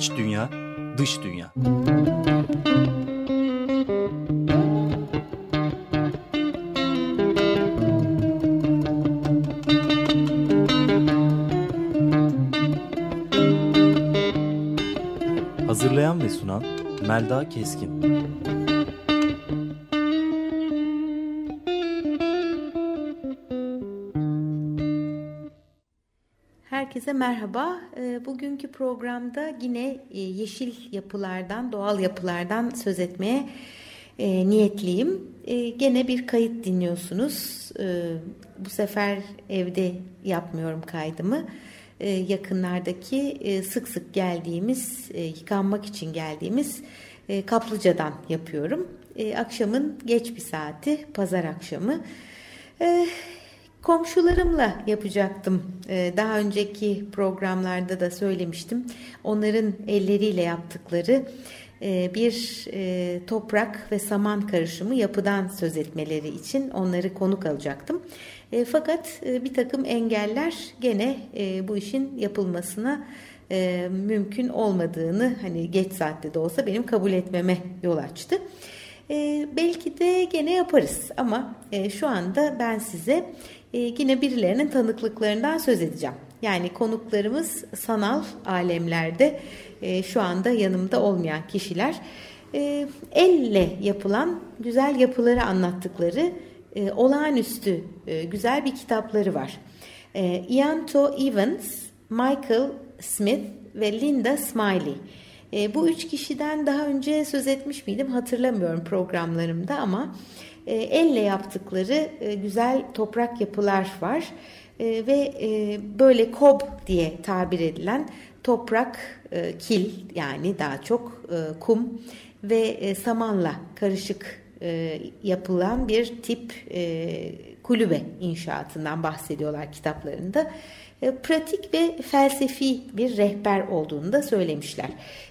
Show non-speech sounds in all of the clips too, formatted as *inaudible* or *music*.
İç dünya, dış dünya. Hazırlayan ve sunan Melda Keskin. Herkese merhaba. Ee, bugünkü programda yine e, yeşil yapılardan, doğal yapılardan söz etmeye e, niyetliyim. E, gene bir kayıt dinliyorsunuz. Bu sefer evde yapmıyorum kaydımı. Yakınlardaki sık sık geldiğimiz, yıkanmak için geldiğimiz kaplıcadan yapıyorum. Akşamın geç bir saati, pazar akşamı. Komşularımla yapacaktım. Ee, daha önceki programlarda da söylemiştim. Onların elleriyle yaptıkları e, bir e, toprak ve saman karışımı yapıdan söz etmeleri için onları konuk alacaktım. E, fakat bir takım engeller gene bu işin yapılmasına mümkün olmadığını hani geç saatte de olsa benim kabul etmeme yol açtı. belki de gene yaparız ama şu anda ben size e, yine birilerinin tanıklıklarından söz edeceğim. Yani konuklarımız sanal alemlerde e, şu anda yanımda olmayan kişiler. E, elle yapılan güzel yapıları anlattıkları e, olağanüstü güzel bir kitapları var. Ianto Evans, Michael Smith ve Linda Smiley. Bu üç kişiden daha önce söz etmiş miydim hatırlamıyorum programlarımda ama elle yaptıkları e, güzel toprak yapılar var e, ve böyle kob diye tabir edilen toprak kil yani daha çok kum ve samanla karışık yapılan bir tip kulübe inşaatından bahsediyorlar kitaplarında. Pratik ve felsefi bir rehber olduğunu da söylemişler.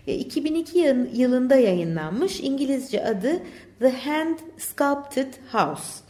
2002 yılında yayınlanmış İngilizce adı The Hand Sculpted House.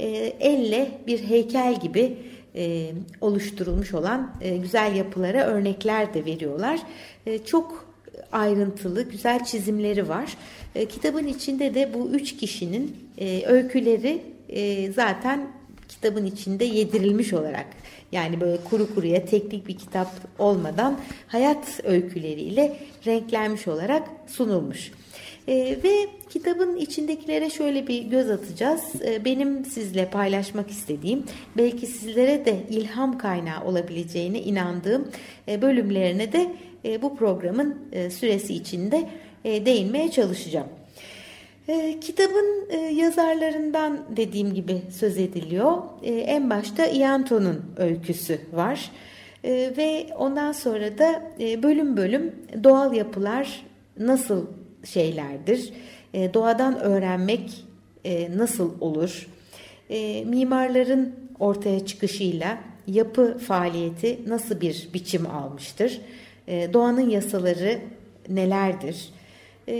E, elle bir heykel gibi e, oluşturulmuş olan e, güzel yapılara örnekler de veriyorlar. E, çok ayrıntılı, güzel çizimleri var. E, kitabın içinde de bu üç kişinin e, öyküleri e, zaten kitabın içinde yedirilmiş olarak yani böyle kuru kuruya teknik bir kitap olmadan hayat öyküleriyle renklenmiş olarak sunulmuş. E, ve kitabın içindekilere şöyle bir göz atacağız. E, benim sizle paylaşmak istediğim, belki sizlere de ilham kaynağı olabileceğine inandığım e, bölümlerine de e, bu programın e, süresi içinde e, değinmeye çalışacağım. E, kitabın e, yazarlarından dediğim gibi söz ediliyor. E, en başta Ianto'nun öyküsü var. E, ve ondan sonra da e, bölüm bölüm doğal yapılar nasıl şeylerdir. E, doğadan öğrenmek e, nasıl olur? E, mimarların ortaya çıkışıyla yapı faaliyeti nasıl bir biçim almıştır? E, doğanın yasaları nelerdir? E,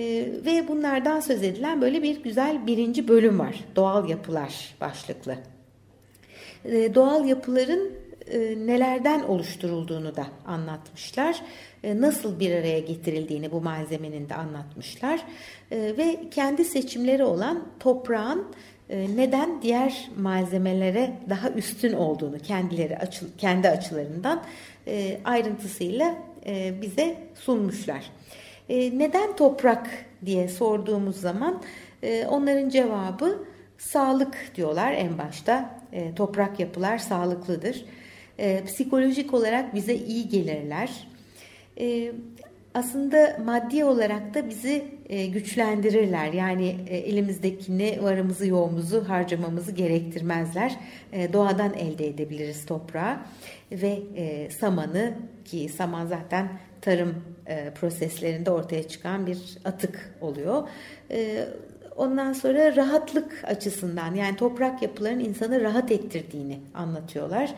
ve bunlardan söz edilen böyle bir güzel birinci bölüm var. Doğal yapılar başlıklı. E, doğal yapıların e, nelerden oluşturulduğunu da anlatmışlar. E, nasıl bir araya getirildiğini bu malzemenin de anlatmışlar. E, ve kendi seçimleri olan toprağın neden diğer malzemelere daha üstün olduğunu kendileri açı, kendi açılarından ayrıntısıyla bize sunmuşlar. Neden toprak diye sorduğumuz zaman onların cevabı sağlık diyorlar en başta. Toprak yapılar sağlıklıdır e, psikolojik olarak bize iyi gelirler. E, aslında maddi olarak da bizi e, güçlendirirler. Yani e, elimizdekini, varımızı, yoğumuzu harcamamızı gerektirmezler. E, doğadan elde edebiliriz toprağı ve e, samanı ki saman zaten tarım e, proseslerinde ortaya çıkan bir atık oluyor. E, ondan sonra rahatlık açısından yani toprak yapıların insanı rahat ettirdiğini anlatıyorlar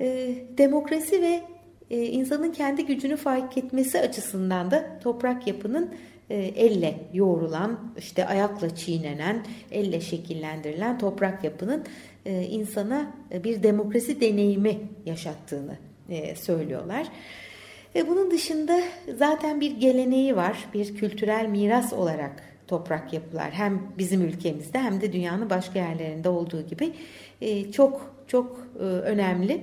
e, demokrasi ve e, insanın kendi gücünü fark etmesi açısından da toprak yapının e, elle yoğrulan, işte ayakla çiğnenen, elle şekillendirilen toprak yapının e, insana bir demokrasi deneyimi yaşattığını e, söylüyorlar. E, bunun dışında zaten bir geleneği var, bir kültürel miras olarak toprak yapılar hem bizim ülkemizde hem de dünyanın başka yerlerinde olduğu gibi e, çok çok e, önemli. E,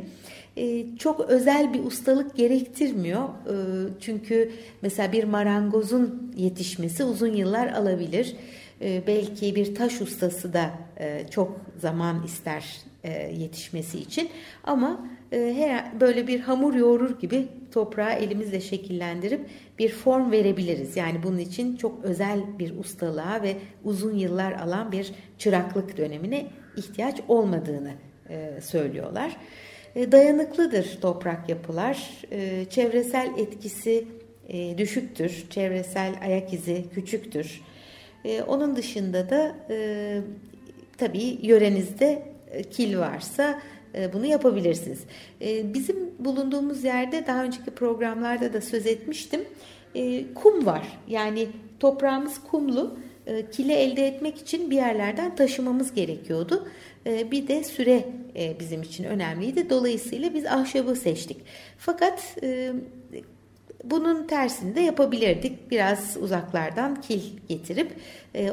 çok özel bir ustalık gerektirmiyor. E, çünkü mesela bir marangozun yetişmesi uzun yıllar alabilir. E, belki bir taş ustası da e, çok zaman ister e, yetişmesi için ama e, her böyle bir hamur yoğurur gibi toprağı elimizle şekillendirip bir form verebiliriz. Yani bunun için çok özel bir ustalığa ve uzun yıllar alan bir çıraklık dönemine ihtiyaç olmadığını söylüyorlar. Dayanıklıdır toprak yapılar. Çevresel etkisi düşüktür. Çevresel ayak izi küçüktür. Onun dışında da tabii yörenizde kil varsa e, bunu yapabilirsiniz. E, bizim bulunduğumuz yerde daha önceki programlarda da söz etmiştim. E, kum var. Yani toprağımız kumlu. Kile elde etmek için bir yerlerden taşımamız gerekiyordu. Bir de süre bizim için önemliydi. Dolayısıyla biz ahşabı seçtik. Fakat bunun tersini de yapabilirdik. Biraz uzaklardan kil getirip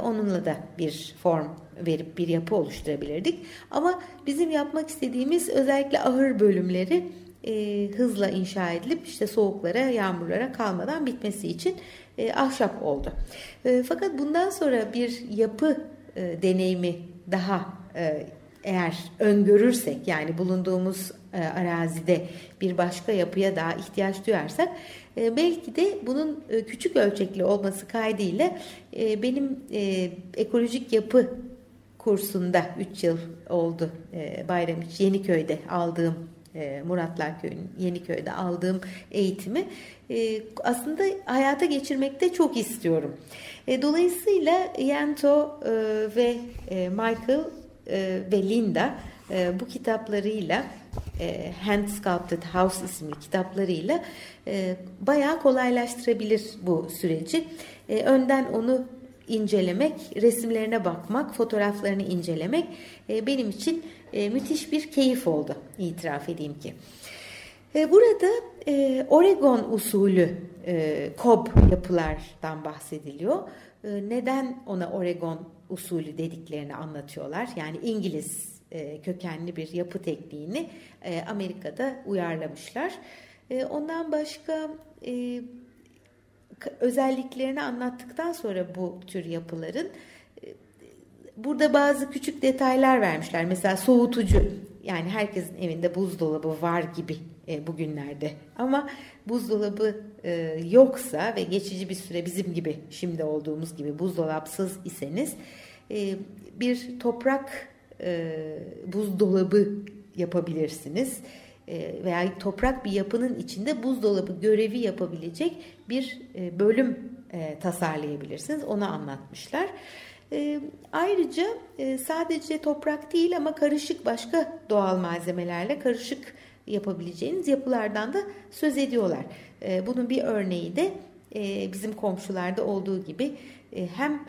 onunla da bir form verip bir yapı oluşturabilirdik. Ama bizim yapmak istediğimiz özellikle ahır bölümleri e, hızla inşa edilip işte soğuklara, yağmurlara kalmadan bitmesi için e, ahşap oldu. E, fakat bundan sonra bir yapı e, deneyimi daha e, eğer öngörürsek yani bulunduğumuz e, arazide bir başka yapıya daha ihtiyaç duyarsak e, belki de bunun e, küçük ölçekli olması kaydıyla e, benim e, ekolojik yapı kursunda 3 yıl oldu e, Bayramiç Yeniköy'de aldığım e, Muratlar Köyü'nün Yeniköy'de aldığım eğitimi e, aslında hayata geçirmekte çok istiyorum. E, dolayısıyla Yanto e, ve Michael e, ve Linda e, bu kitaplarıyla e, Hand Sculpted House isimli kitaplarıyla e, bayağı kolaylaştırabilir bu süreci. Önden onu incelemek, resimlerine bakmak, fotoğraflarını incelemek benim için müthiş bir keyif oldu itiraf edeyim ki. Burada Oregon usulü e, kob yapılardan bahsediliyor. Neden ona Oregon usulü dediklerini anlatıyorlar. Yani İngiliz e, kökenli bir yapı tekniğini e, Amerika'da uyarlamışlar. E, ondan başka e, özelliklerini anlattıktan sonra bu tür yapıların e, burada bazı küçük detaylar vermişler. Mesela soğutucu yani herkesin evinde buzdolabı var gibi e, bugünlerde. Ama buzdolabı e, yoksa ve geçici bir süre bizim gibi şimdi olduğumuz gibi buzdolapsız iseniz e, bir toprak e, buzdolabı yapabilirsiniz. E, veya toprak bir yapının içinde buzdolabı görevi yapabilecek bir e, bölüm e, tasarlayabilirsiniz. Onu anlatmışlar. Ayrıca sadece toprak değil ama karışık başka doğal malzemelerle karışık yapabileceğiniz yapılardan da söz ediyorlar. Bunun bir örneği de bizim komşularda olduğu gibi hem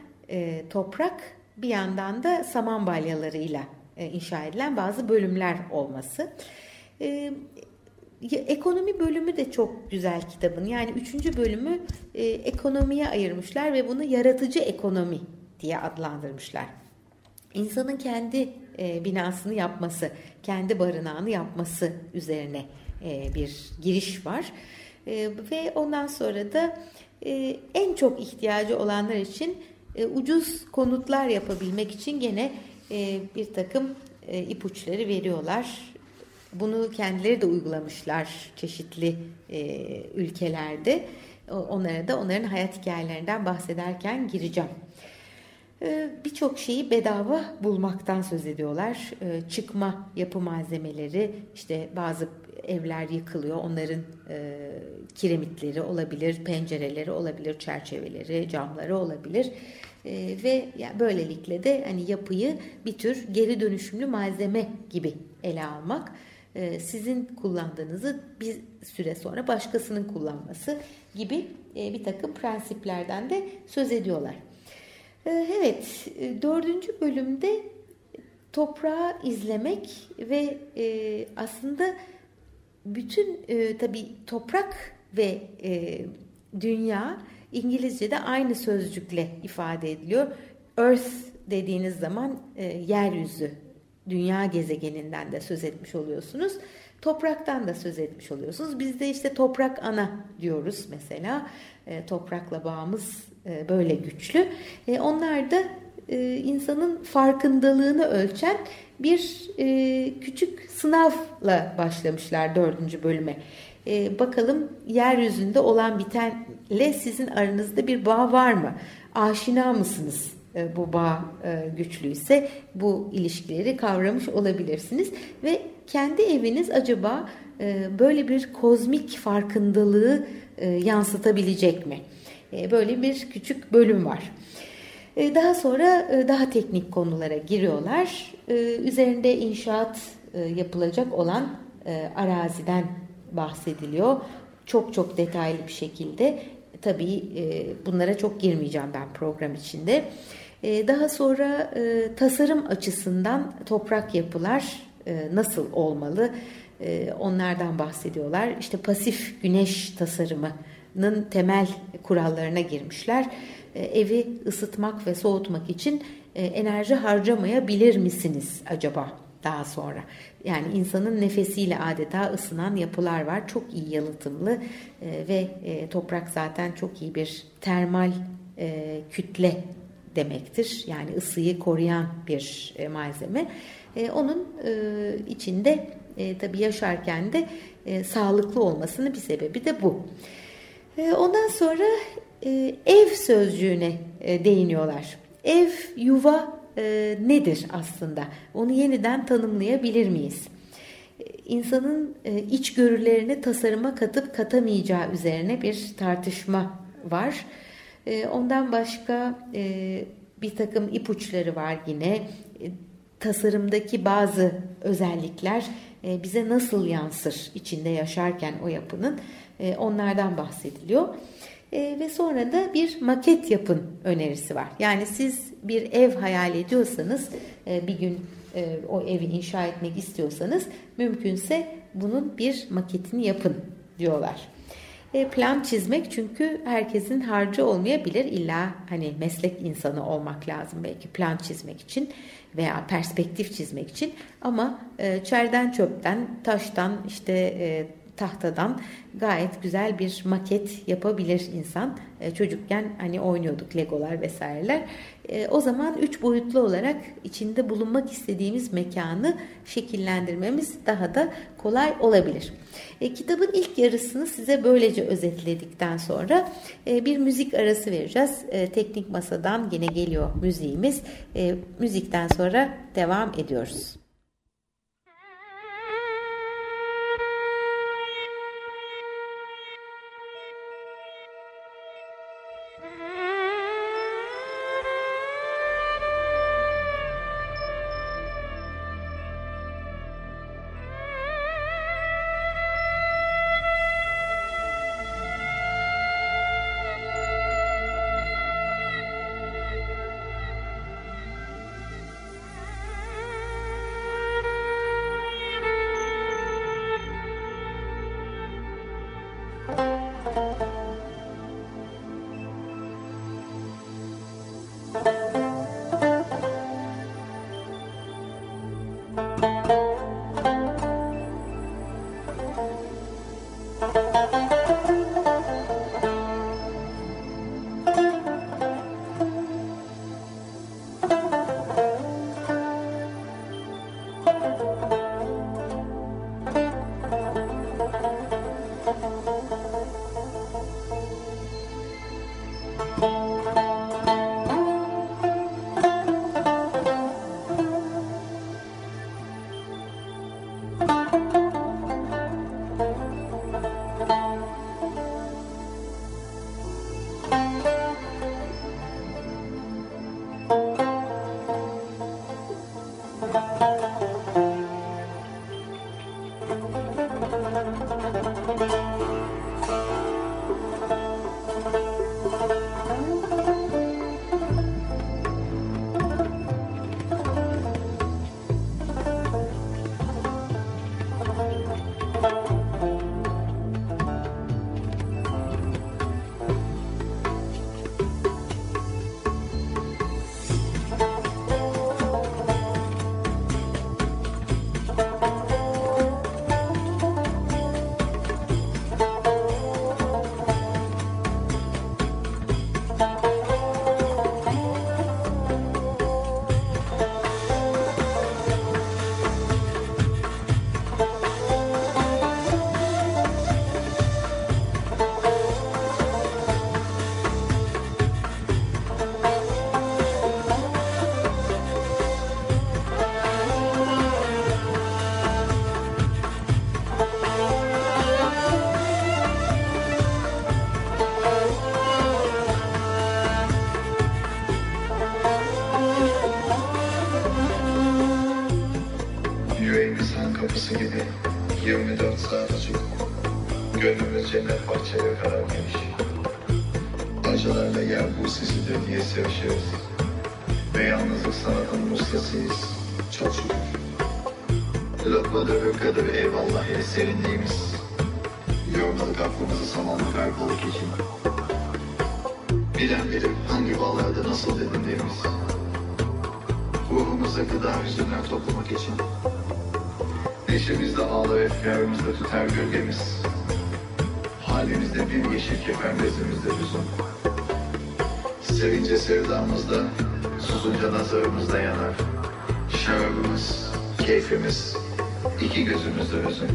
toprak bir yandan da saman balyalarıyla inşa edilen bazı bölümler olması. E, ekonomi bölümü de çok güzel kitabın. Yani üçüncü bölümü e, ekonomiye ayırmışlar ve bunu yaratıcı ekonomi diye adlandırmışlar. İnsanın kendi e, binasını yapması, kendi barınağını yapması üzerine e, bir giriş var. E, ve ondan sonra da e, en çok ihtiyacı olanlar için e, ucuz konutlar yapabilmek için gene e, bir takım e, ipuçları veriyorlar. Bunu kendileri de uygulamışlar çeşitli e, ülkelerde. Onlara da onların hayat hikayelerinden bahsederken gireceğim. E, Birçok şeyi bedava bulmaktan söz ediyorlar. E, çıkma yapı malzemeleri, işte bazı evler yıkılıyor. Onların e, kiremitleri olabilir, pencereleri olabilir, çerçeveleri, camları olabilir. E, ve yani böylelikle de hani yapıyı bir tür geri dönüşümlü malzeme gibi ele almak. E, sizin kullandığınızı bir süre sonra başkasının kullanması gibi e, bir takım prensiplerden de söz ediyorlar. E, evet, dördüncü bölümde toprağı izlemek ve aslında bütün tabi toprak ve e, dünya İngilizce'de aynı sözcükle ifade ediliyor. Earth dediğiniz zaman e, yeryüzü, dünya gezegeninden de söz etmiş oluyorsunuz. Topraktan da söz etmiş oluyorsunuz. Biz de işte toprak ana diyoruz mesela. E, toprakla bağımız e, böyle güçlü. E, onlar da e, insanın farkındalığını ölçen bir e, küçük sınavla başlamışlar dördüncü bölüme. E, bakalım yeryüzünde olan bitenle sizin aranızda bir bağ var mı? Aşina mısınız? E, bu bağ e, güçlüyse bu ilişkileri kavramış olabilirsiniz ve kendi eviniz acaba e, böyle bir kozmik farkındalığı yansıtabilecek mi? Böyle bir küçük bölüm var. Daha sonra daha teknik konulara giriyorlar. Üzerinde inşaat yapılacak olan araziden bahsediliyor. Çok çok detaylı bir şekilde. Tabii bunlara çok girmeyeceğim ben program içinde. Ee, daha sonra e, tasarım açısından toprak yapılar e, nasıl olmalı e, onlardan bahsediyorlar. İşte pasif güneş tasarımının temel kurallarına girmişler. Evi ısıtmak ve soğutmak için enerji harcamayabilir misiniz acaba daha sonra? Yani insanın nefesiyle adeta ısınan yapılar var. Çok iyi yalıtımlı ve toprak zaten çok iyi bir termal kütle demektir. Yani ısıyı koruyan bir e, malzeme. E, onun e, içinde e, tabii yaşarken de e, sağlıklı olmasının bir sebebi de bu. E, ondan sonra e, ev sözcüğüne e, değiniyorlar. Ev, yuva e, nedir aslında? Onu yeniden tanımlayabilir miyiz? İnsanın içgörülerini tasarıma katıp katamayacağı üzerine bir tartışma var. Ondan başka bir takım ipuçları var yine. Tasarımdaki bazı özellikler bize nasıl yansır içinde yaşarken o yapının e, onlardan bahsediliyor. E, ve sonra da bir maket yapın önerisi var. Yani siz bir ev hayal ediyorsanız e, bir gün o evi inşa etmek istiyorsanız mümkünse bunun bir maketini yapın diyorlar. Plan çizmek çünkü herkesin harcı olmayabilir. İlla hani meslek insanı olmak lazım belki plan çizmek için veya perspektif çizmek için. Ama e, çerden çöpten, taştan, işte e, tahtadan gayet güzel bir maket yapabilir insan. E, çocukken hani oynuyorduk legolar vesaireler. E, o zaman üç boyutlu olarak içinde bulunmak istediğimiz mekanı şekillendirmemiz daha da kolay olabilir. E, kitabın ilk yarısını size böylece özetledikten sonra e, bir müzik arası vereceğiz. E, teknik masadan yine geliyor müziğimiz. E, müzikten sonra devam ediyoruz. Çok şükür. Lokmadır hırkadır eyvallah ya serinliğimiz. Yormadık aklımızı samanlık arkalık için. Bilen bilir hangi bağlarda nasıl dedindiğimiz. Ruhumuzda gıda hüzünler toplamak için. Neşemizde ağlar efkarımızda tüter gölgemiz. Halimizde bir yeşil kefen bezimizde hüzün. Sevince sevdamızda, susunca nazarımızda yanar. Şarabımız, keyfimiz, iki gözümüzde hüzün.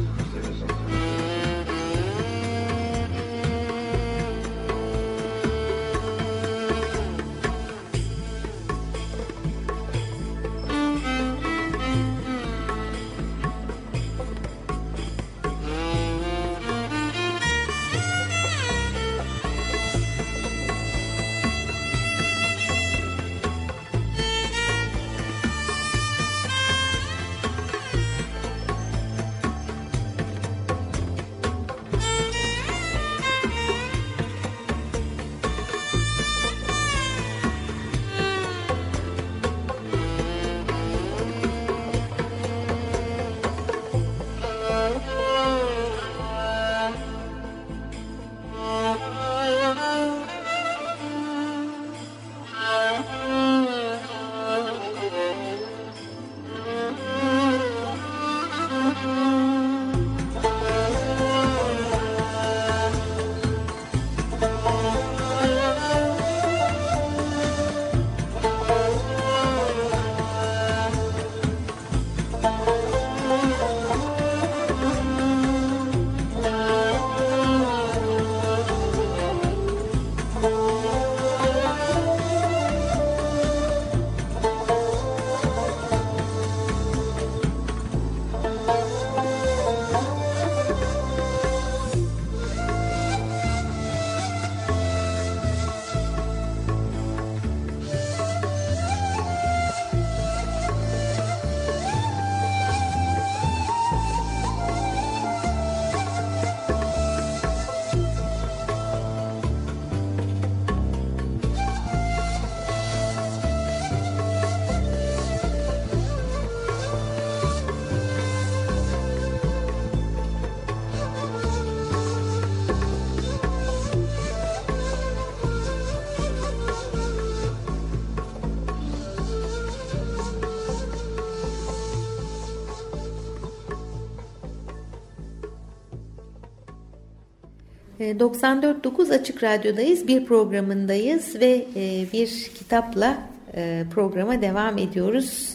94.9 Açık Radyo'dayız. Bir programındayız ve e, bir kitapla e, programa devam ediyoruz.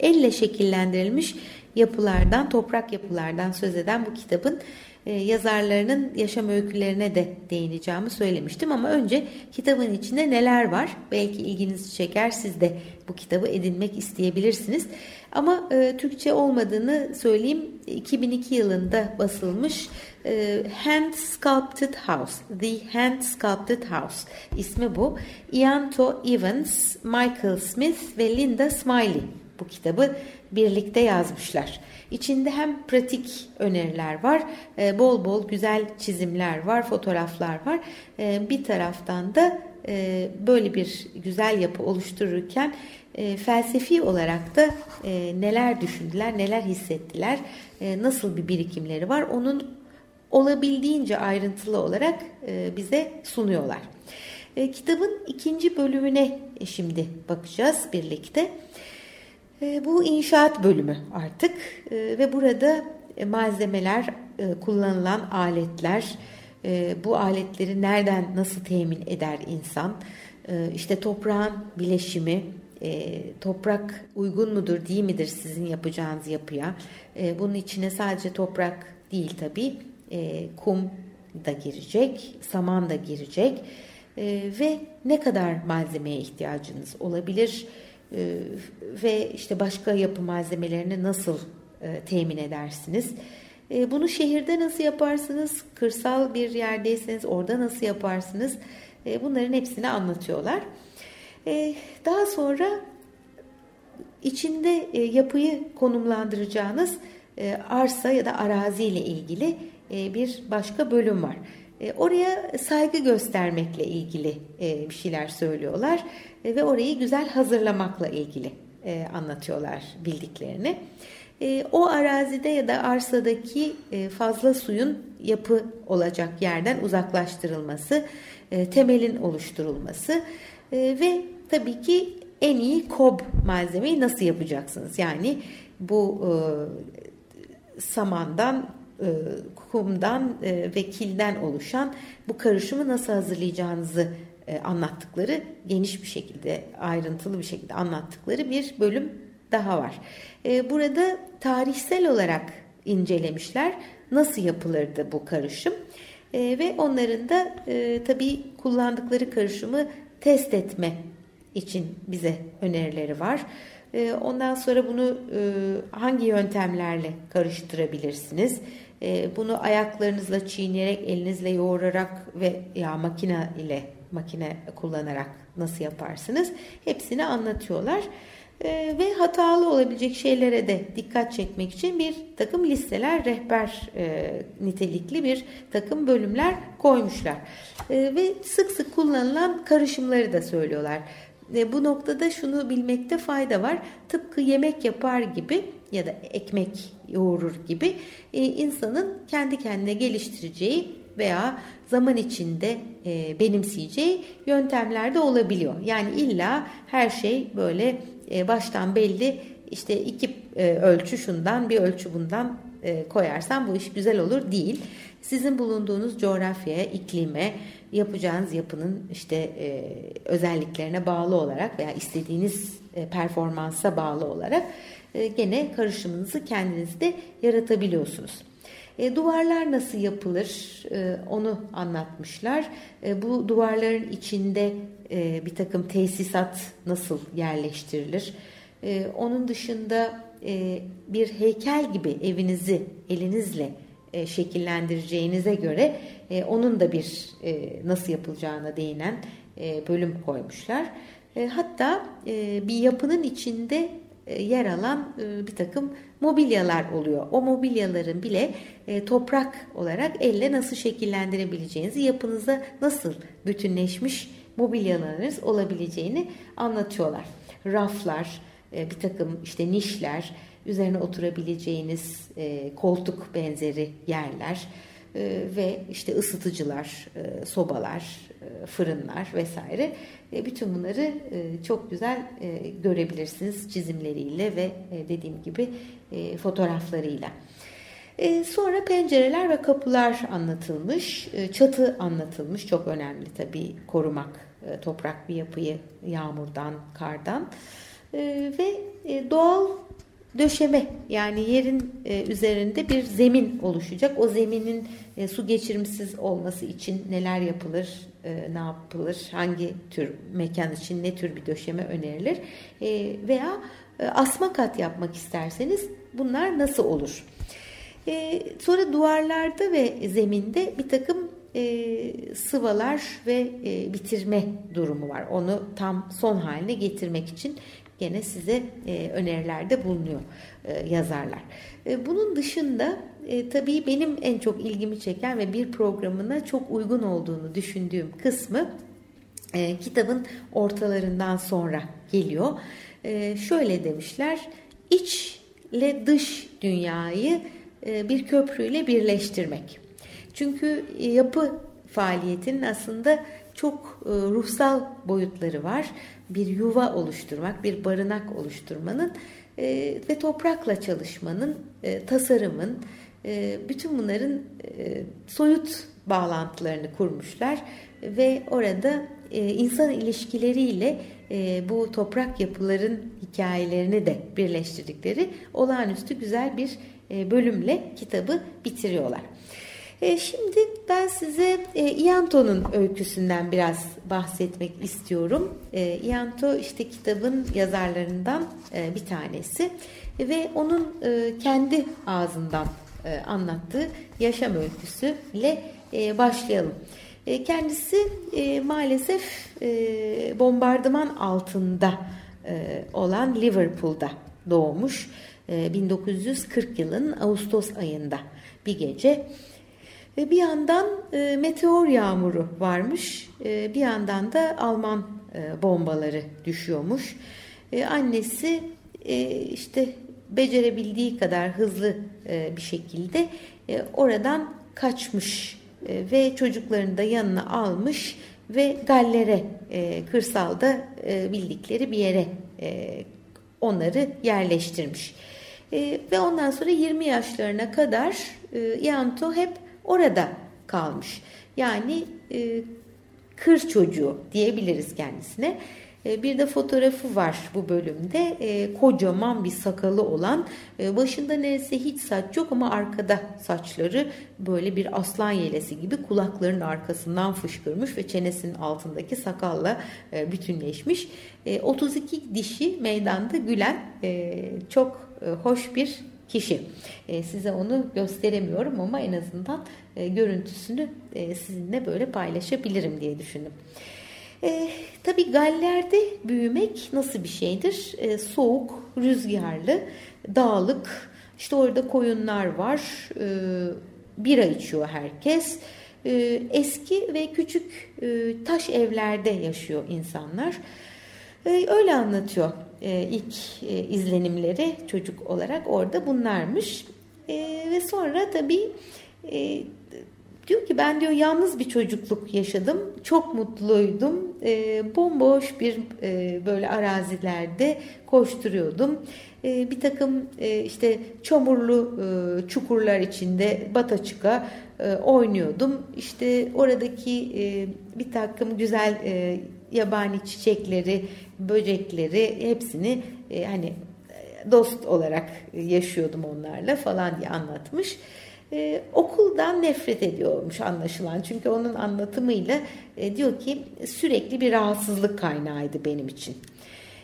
Elle şekillendirilmiş yapılardan, toprak yapılardan söz eden bu kitabın yazarlarının yaşam öykülerine de değineceğimi söylemiştim. Ama önce kitabın içinde neler var? Belki ilginizi çeker, siz de bu kitabı edinmek isteyebilirsiniz. Ama e, Türkçe olmadığını söyleyeyim. 2002 yılında basılmış e, Hand Sculpted House, The Hand Sculpted House ismi bu. Ianto Evans, Michael Smith ve Linda Smiley bu kitabı birlikte yazmışlar. İçinde hem pratik öneriler var, e, bol bol güzel çizimler var, fotoğraflar var. E, bir taraftan da e, böyle bir güzel yapı oluştururken felsefi olarak da neler düşündüler, neler hissettiler, nasıl bir birikimleri var onun olabildiğince ayrıntılı olarak bize sunuyorlar. Kitabın ikinci bölümüne şimdi bakacağız birlikte. E, bu inşaat bölümü artık. E, ve burada e, malzemeler, e, kullanılan aletler, e, bu aletleri nereden nasıl temin eder insan, e, işte toprağın bileşimi, toprak uygun mudur değil midir sizin yapacağınız yapıya? Bunun içine sadece toprak değil tabii e, kum da girecek, saman da girecek. Ve ne kadar malzemeye ihtiyacınız olabilir e, ve işte başka yapı malzemelerini nasıl e, temin edersiniz? E, bunu şehirde nasıl yaparsınız? Kırsal bir yerdeyseniz orada nasıl yaparsınız? E, bunların hepsini anlatıyorlar. E, daha sonra içinde e, yapıyı konumlandıracağınız arsa ya da arazi ile ilgili bir başka bölüm var. Oraya saygı göstermekle ilgili bir şeyler söylüyorlar ve orayı güzel hazırlamakla ilgili anlatıyorlar bildiklerini. O arazide ya da arsadaki fazla suyun yapı olacak yerden uzaklaştırılması, temelin oluşturulması ve tabii ki en iyi kob malzemeyi nasıl yapacaksınız? Yani bu samandan e, kumdan e, ve kilden oluşan bu karışımı nasıl hazırlayacağınızı e, anlattıkları geniş bir şekilde ayrıntılı bir şekilde anlattıkları bir bölüm daha var. Burada tarihsel olarak incelemişler nasıl yapılırdı bu karışım ve onların da tabii kullandıkları karışımı test etme için bize önerileri var. Ondan sonra bunu hangi yöntemlerle karıştırabilirsiniz? Ee, bunu ayaklarınızla çiğneyerek, elinizle yoğurarak ve ya makine ile makine kullanarak nasıl yaparsınız? Hepsini anlatıyorlar. Ee, ve hatalı olabilecek şeylere de dikkat çekmek için bir takım listeler, rehber e, nitelikli bir takım bölümler koymuşlar. E, ve sık sık kullanılan karışımları da söylüyorlar. E, bu noktada şunu bilmekte fayda var. Tıpkı yemek yapar gibi ya da ekmek yoğurur gibi e, insanın kendi kendine geliştireceği veya zaman içinde e, benimseyeceği yöntemler de olabiliyor. Yani illa her şey böyle e, baştan belli işte iki e, ölçü şundan bir ölçü bundan e, koyarsan bu iş güzel olur değil. Sizin bulunduğunuz coğrafyaya, iklime, yapacağınız yapının işte e, özelliklerine bağlı olarak veya istediğiniz e, performansa bağlı olarak gene karışımınızı kendinizde yaratabiliyorsunuz. E, duvarlar nasıl yapılır e, onu anlatmışlar. E, bu duvarların içinde e, bir takım tesisat nasıl yerleştirilir? E, onun dışında e, bir heykel gibi evinizi elinizle e, şekillendireceğinize göre e, onun da bir e, nasıl yapılacağına değinen e, bölüm koymuşlar. E, hatta e, bir yapının içinde e, yer alan e, bir takım mobilyalar oluyor. O mobilyaların bile e, toprak olarak elle nasıl şekillendirebileceğinizi, yapınıza nasıl bütünleşmiş mobilyalarınız olabileceğini anlatıyorlar. Raflar, bir takım işte nişler, üzerine oturabileceğiniz koltuk benzeri yerler ve işte ısıtıcılar, sobalar, fırınlar vesaire e, bütün bunları e, çok güzel e, görebilirsiniz çizimleriyle ve dediğim gibi fotoğraflarıyla. Sonra pencereler ve kapılar anlatılmış, çatı anlatılmış. Çok önemli tabii korumak toprak bir yapıyı yağmurdan, kardan. Ve doğal döşeme yani yerin üzerinde bir zemin oluşacak. O zeminin su geçirimsiz olması için neler yapılır, e, ne yapılır, hangi tür mekan için ne tür bir döşeme önerilir e, veya e, asma kat yapmak isterseniz bunlar nasıl olur? E, sonra duvarlarda ve zeminde bir takım e, sıvalar ve e, bitirme durumu var. Onu tam son haline getirmek için gene size e, önerilerde bulunuyor e, yazarlar. E, bunun dışında e, tabii benim en çok ilgimi çeken ve bir programına çok uygun olduğunu düşündüğüm kısmı e, kitabın ortalarından sonra geliyor. E, şöyle demişler, iç ile dış dünyayı e, bir köprüyle birleştirmek. Çünkü yapı faaliyetinin aslında çok e, ruhsal boyutları var. Bir yuva oluşturmak, bir barınak oluşturmanın e, ve toprakla çalışmanın, e, tasarımın, e, bütün bunların e, soyut bağlantılarını kurmuşlar ve orada e, insan ilişkileriyle e, bu toprak yapıların hikayelerini de birleştirdikleri olağanüstü güzel bir bölümle kitabı bitiriyorlar. Şimdi ben size Ianto'nun öyküsünden biraz bahsetmek istiyorum. Ianto işte kitabın yazarlarından bir tanesi ve onun kendi ağzından e, anlattığı yaşam öyküsüyle e, başlayalım. E, kendisi e, maalesef e, bombardıman altında e, olan Liverpool'da doğmuş. 1940 yılının Ağustos ayında bir gece. Bir yandan meteor yağmuru varmış, bir yandan da Alman bombaları düşüyormuş. Annesi işte becerebildiği kadar hızlı bir şekilde oradan kaçmış ve çocuklarını da yanına almış ve gallere, kırsalda bildikleri bir yere onları yerleştirmiş. E, ve ondan sonra 20 yaşlarına kadar e, Yanto hep orada kalmış. Yani e, kır çocuğu diyebiliriz kendisine. E, bir de fotoğrafı var bu bölümde. E, kocaman bir sakalı olan, e, başında neredeyse hiç saç yok ama arkada saçları böyle bir aslan yelesi gibi kulaklarının arkasından fışkırmış ve çenesinin altındaki sakalla bütünleşmiş. 32 dişi meydanda gülen çok hoş bir kişi. size onu gösteremiyorum ama en azından görüntüsünü sizinle böyle paylaşabilirim diye düşündüm. E, tabii Galler'de büyümek nasıl bir şeydir? E, soğuk, rüzgarlı, dağlık. İşte orada koyunlar var. E, bira içiyor herkes. E, eski ve küçük e, taş evlerde yaşıyor insanlar. E, öyle anlatıyor e, ilk e, izlenimleri çocuk olarak orada bunlarmış. E, ve sonra tabii e, Diyor ki ben diyor yalnız bir çocukluk yaşadım. Çok mutluydum. E, bomboş bir e, böyle arazilerde koşturuyordum. E, bir takım e, işte çamurlu e, çukurlar içinde bata çıka e, oynuyordum. İşte oradaki e, bir takım güzel e, yabani çiçekleri, böcekleri hepsini e, hani dost olarak yaşıyordum onlarla falan diye anlatmış e, okuldan nefret ediyormuş anlaşılan. Çünkü onun anlatımıyla e, diyor ki sürekli bir rahatsızlık kaynağıydı benim için.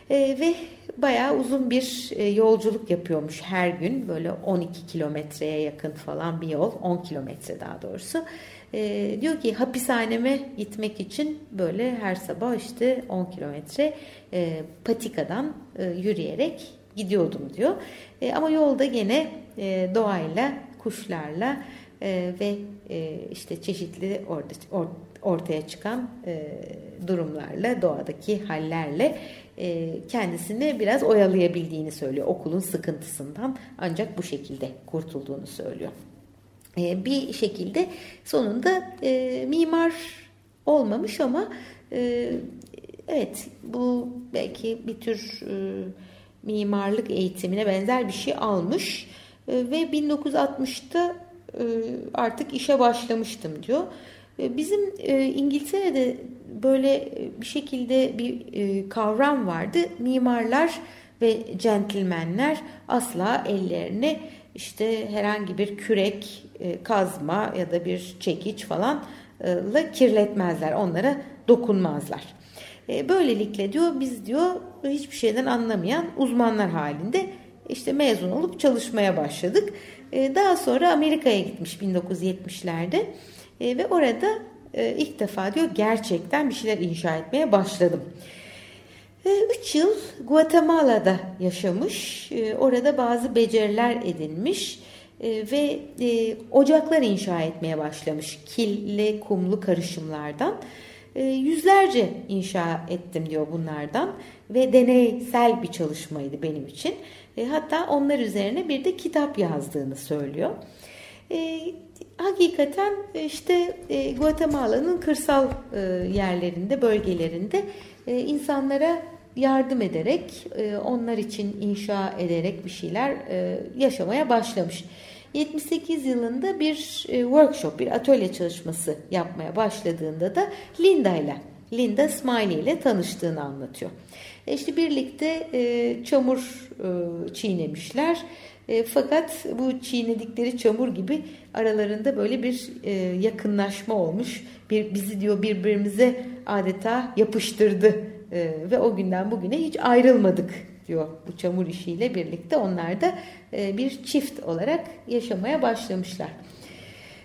E, ve bayağı uzun bir e, yolculuk yapıyormuş her gün. Böyle 12 kilometreye yakın falan bir yol. 10 kilometre daha doğrusu. E, diyor ki hapishaneme gitmek için böyle her sabah işte 10 kilometre e, patikadan e, yürüyerek gidiyordum diyor. E, ama yolda gene e, doğayla kuşlarla e, ve e, işte çeşitli orada or, ortaya çıkan e, durumlarla, doğadaki hallerle e, kendisini biraz oyalayabildiğini söylüyor. Okulun sıkıntısından ancak bu şekilde kurtulduğunu söylüyor. E, bir şekilde sonunda e, mimar olmamış ama e, evet bu belki bir tür e, mimarlık eğitimine benzer bir şey almış ve 1960'ta e, artık işe başlamıştım diyor. E, bizim İngiltere'de böyle bir şekilde bir kavram vardı. Mimarlar ve centilmenler asla ellerini işte herhangi bir kürek, kazma ya da bir çekiç falan la kirletmezler. Onlara dokunmazlar. Böylelikle diyor biz diyor hiçbir şeyden anlamayan uzmanlar halinde işte mezun olup çalışmaya başladık. E, daha sonra Amerika'ya gitmiş 1970'lerde e, ve orada e, ilk defa diyor gerçekten bir şeyler inşa etmeye başladım. Üç yıl Guatemala'da yaşamış, orada bazı beceriler edinmiş ve ocaklar inşa etmeye başlamış kille kumlu karışımlardan. Yüzlerce inşa ettim diyor bunlardan ve deneysel bir çalışmaydı benim için. E, hatta onlar üzerine bir de kitap yazdığını söylüyor. E, hakikaten e, işte e, Guatemala'nın kırsal e, yerlerinde, bölgelerinde e, insanlara yardım ederek, e, onlar için inşa ederek bir şeyler e, yaşamaya başlamış. 78 yılında bir e, workshop, bir atölye çalışması yapmaya başladığında da Linda ile, Linda Smiley ile tanıştığını anlatıyor. E işte birlikte e, çamur e, çiğnemişler. E, fakat bu çiğnedikleri çamur gibi aralarında böyle bir e, yakınlaşma olmuş. Bir bizi diyor birbirimize adeta yapıştırdı e, ve o günden bugüne hiç ayrılmadık diyor bu çamur işiyle birlikte. Onlar da e, bir çift olarak yaşamaya başlamışlar.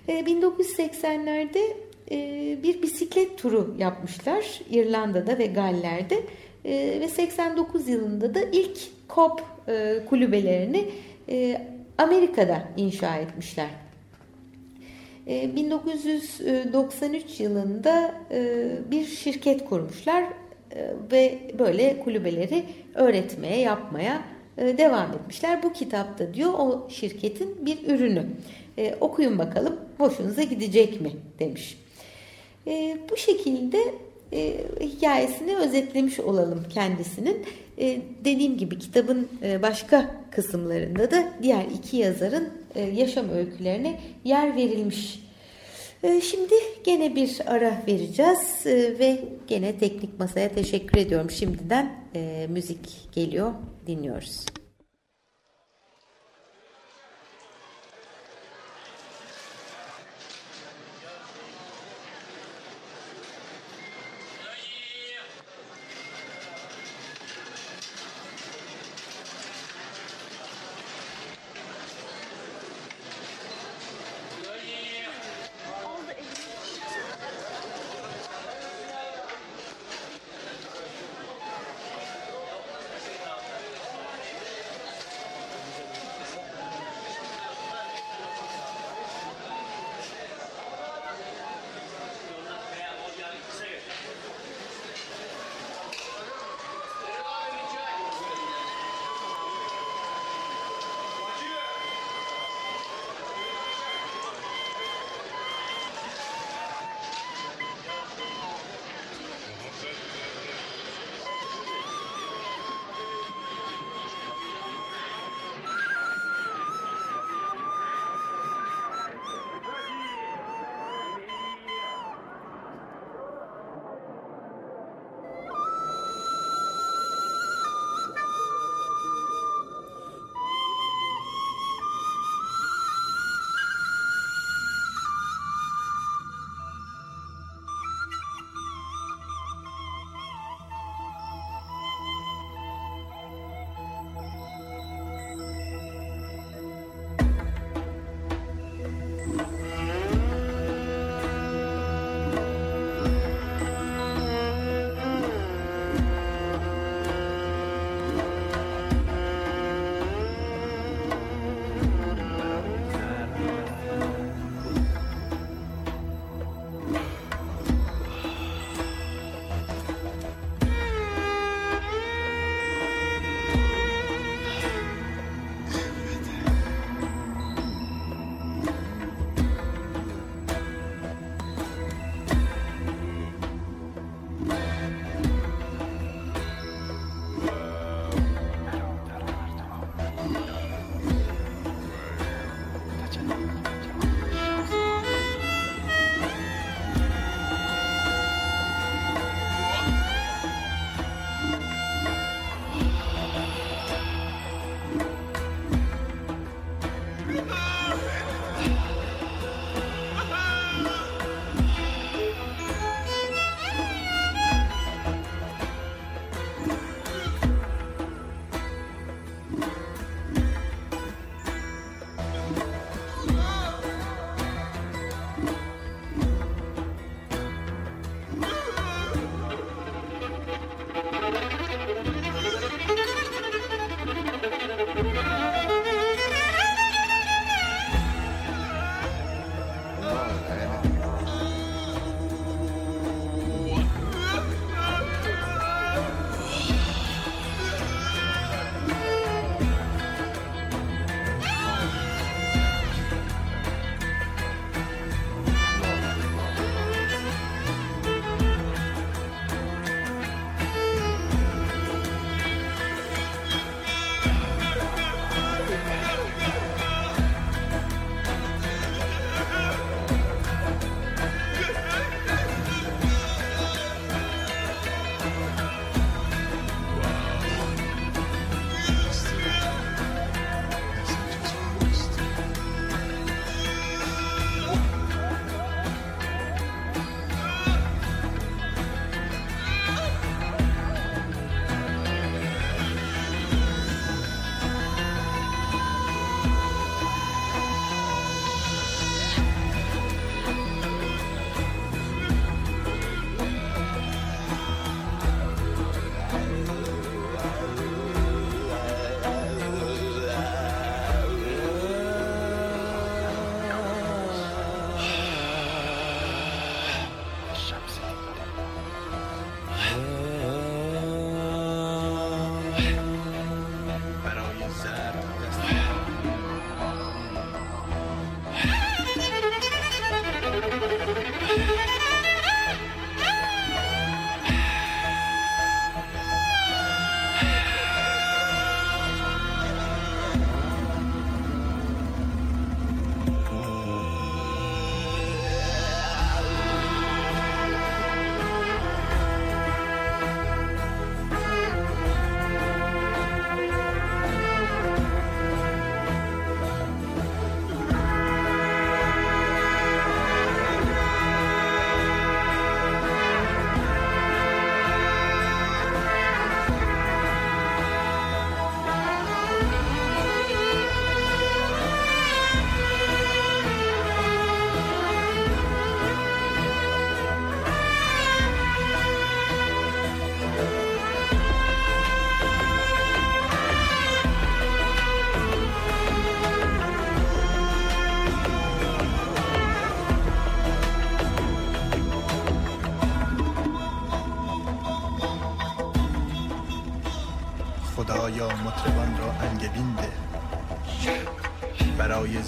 E, 1980'lerde e, bir bisiklet turu yapmışlar İrlanda'da ve Galler'de E, ve 89 yılında da ilk COP e, kulübelerini e, Amerika'da inşa etmişler. 1993 e, yılında bir şirket kurmuşlar ve böyle kulübeleri öğretmeye, yapmaya devam etmişler. Bu kitapta diyor o şirketin bir ürünü. Okuyun bakalım hoşunuza gidecek mi demiş. Bu şekilde hikayesini özetlemiş olalım kendisinin. Dediğim gibi kitabın başka kısımlarında da diğer iki yazarın yaşam öykülerine yer verilmiş ee, şimdi gene bir ara vereceğiz ee, ve gene teknik masaya teşekkür ediyorum. Şimdiden e, müzik geliyor, dinliyoruz.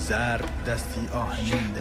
زرد دستی آهنین.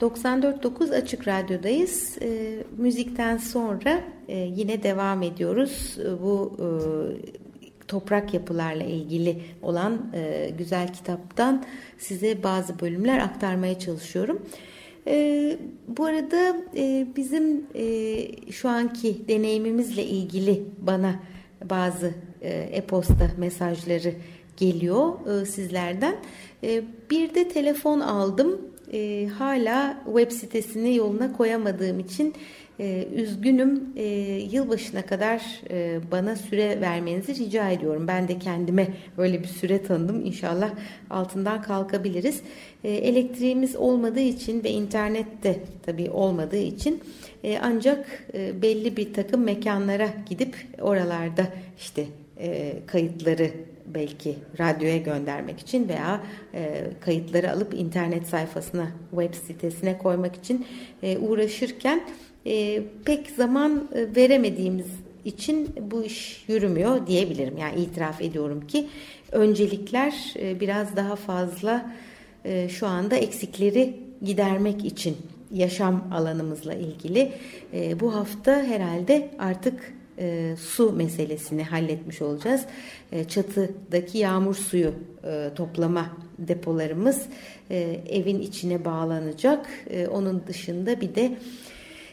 ...94.9 Açık Radyo'dayız. E, müzikten sonra e, yine devam ediyoruz. E, bu e, toprak yapılarla ilgili olan e, güzel kitaptan size bazı bölümler aktarmaya çalışıyorum. E, bu arada e, bizim e, şu anki deneyimimizle ilgili bana bazı e, e-posta mesajları geliyor e, sizlerden. E, bir de telefon aldım. E, hala web sitesini yoluna koyamadığım için e, üzgünüm. E, yılbaşına kadar e, bana süre vermenizi rica ediyorum. Ben de kendime böyle bir süre tanıdım. İnşallah altından kalkabiliriz. E, elektriğimiz olmadığı için ve internet de tabii olmadığı için e, ancak e, belli bir takım mekanlara gidip oralarda işte e, kayıtları belki radyoya göndermek için veya e, kayıtları alıp internet sayfasına, web sitesine koymak için e, uğraşırken e, pek zaman e, veremediğimiz için bu iş yürümüyor diyebilirim. Yani itiraf ediyorum ki öncelikler e, biraz daha fazla e, şu anda eksikleri gidermek için yaşam alanımızla ilgili e, bu hafta herhalde artık e, su meselesini halletmiş olacağız. E, çatıdaki yağmur suyu e, toplama depolarımız e, evin içine bağlanacak. E, onun dışında bir de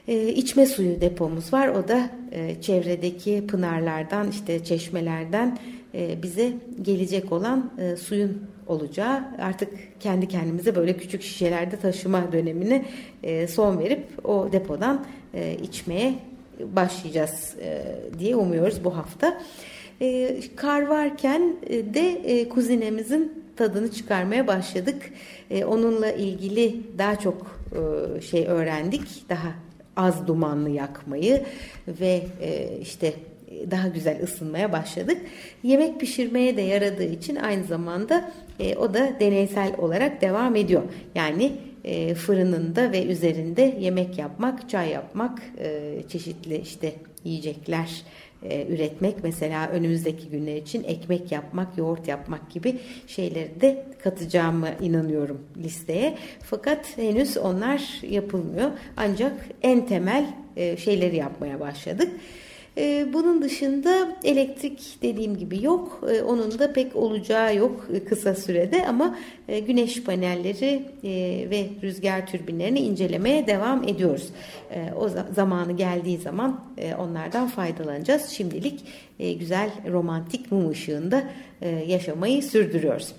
e, içme suyu depomuz var. O da e, çevredeki pınarlardan işte çeşmelerden e, bize gelecek olan e, suyun olacağı artık kendi kendimize böyle küçük şişelerde taşıma dönemine e, son verip o depodan e, içmeye başlayacağız e, diye umuyoruz bu hafta. E, kar varken e, de kuzinemizin tadını çıkarmaya başladık. Onunla ilgili daha çok şey öğrendik. Daha az dumanlı yakmayı ve işte daha güzel ısınmaya başladık. Yemek pişirmeye de yaradığı için aynı zamanda o da deneysel olarak devam ediyor. Yani e, fırınında ve üzerinde yemek yapmak, çay yapmak, e, çeşitli işte yiyecekler e, üretmek mesela önümüzdeki günler için ekmek yapmak, yoğurt yapmak gibi şeyleri de katacağımı inanıyorum listeye. Fakat henüz onlar yapılmıyor. Ancak en temel e, şeyleri yapmaya başladık. E, Bunun dışında elektrik dediğim gibi yok. E, Onun da pek olacağı yok kısa sürede ama e, güneş panelleri e, ve rüzgar türbinlerini incelemeye devam ediyoruz. E, O za- zamanı geldiği zaman e, onlardan faydalanacağız. Şimdilik güzel romantik mum ışığında yaşamayı sürdürüyoruz.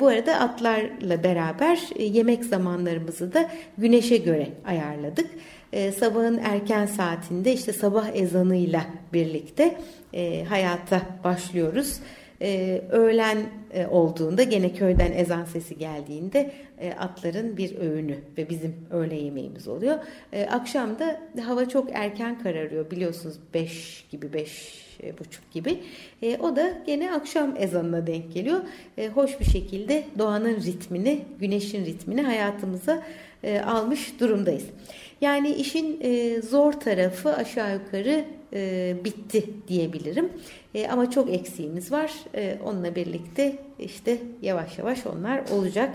Bu arada atlarla beraber yemek zamanlarımızı da güneşe göre ayarladık e, sabahın erken saatinde işte sabah ezanıyla birlikte e, hayata başlıyoruz. E, öğlen e, olduğunda gene köyden ezan sesi geldiğinde e, atların bir öğünü ve bizim öğle yemeğimiz oluyor. E, akşam da hava çok erken kararıyor biliyorsunuz 5 gibi 5 e, buçuk gibi. E, o da gene akşam ezanına denk geliyor. E, hoş bir şekilde doğanın ritmini, güneşin ritmini hayatımıza e, almış durumdayız. Yani işin e, zor tarafı aşağı yukarı e, bitti diyebilirim. E, ama çok eksiğimiz var. E, onunla birlikte işte yavaş yavaş onlar olacak